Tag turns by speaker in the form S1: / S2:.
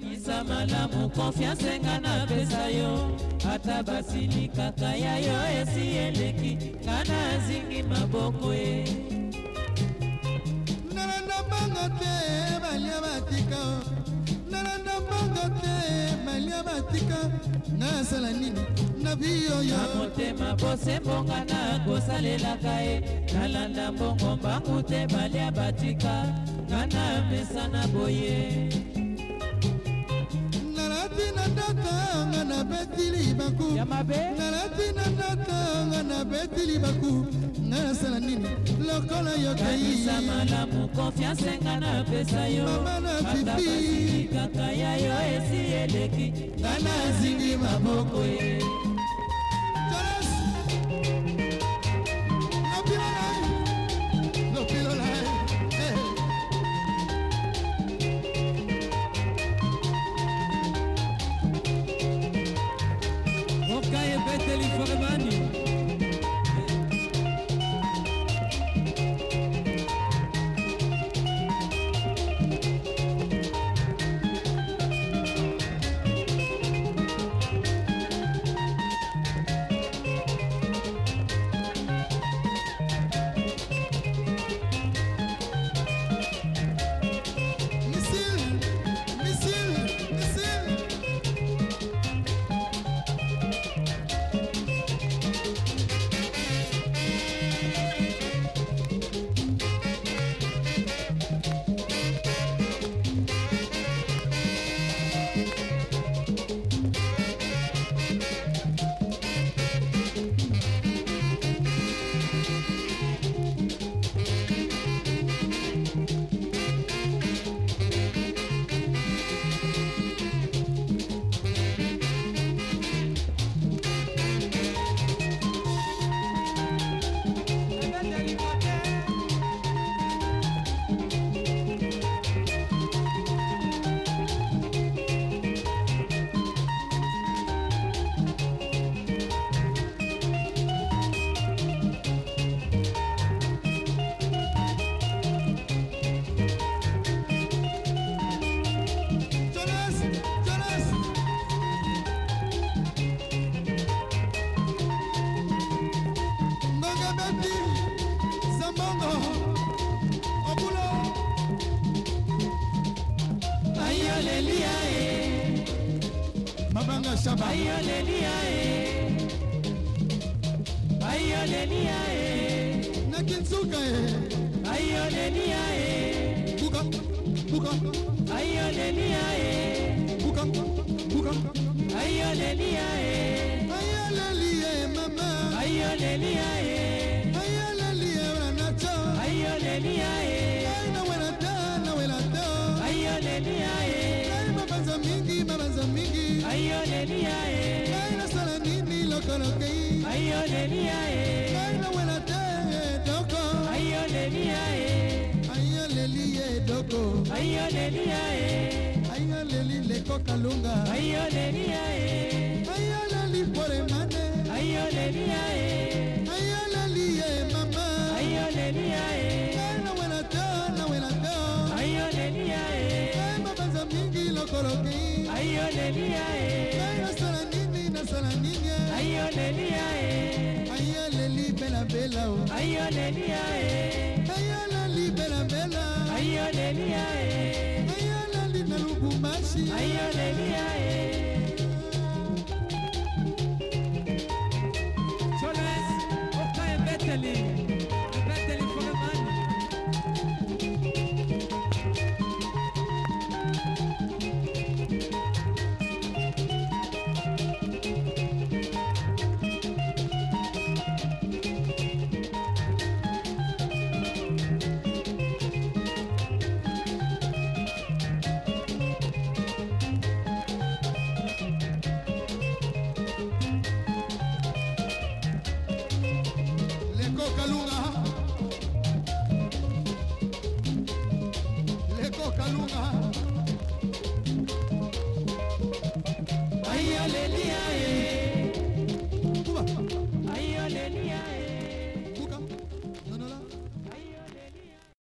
S1: kanisa malamu konfiance nga napesa yo ata basilikaka ya yo esi eleki kana azingi maboko ye nalanda mbango te balia batika nalanda mbango te balia batika nasala nini na bi oyo na motema posembonga na kosalelaka ye nalanda mbongo mbangu te balia batika nga napesa na boye nabetili baku nalati na ndatanga nabetili baku nga nasala nini lokola yo kayiamalamukonfiansenga napesa yo mama natipi kaka ya yo esi eleki nga nazingi maboko ye Kai Beteli Foremani.
S2: bango shaba Hallelujah eh Hallelujah eh Nakinzuka eh Hallelujah eh Buka buka Hallelujah eh Buka buka Hallelujah eh Hallelujah mama Hallelujah olelia eh Baila sola nini lokolokei Ay olelia eh Baila wela te doko Ay olelia eh Ay olelia doko Ay olelia eh Ay oleli leko kalunga Ay olelia eh Ay por pore mane Ay olelia eh Ay olelia mama Ay olelia eh Baila wela te la wela te Ay olelia eh Ay mabanza mingi lokolokei Ay olelia eh belambela o ayọlẹniya ye ayọlẹli belambela ayọlẹniya ye ayọlẹli ayo ayọlẹniya. Boca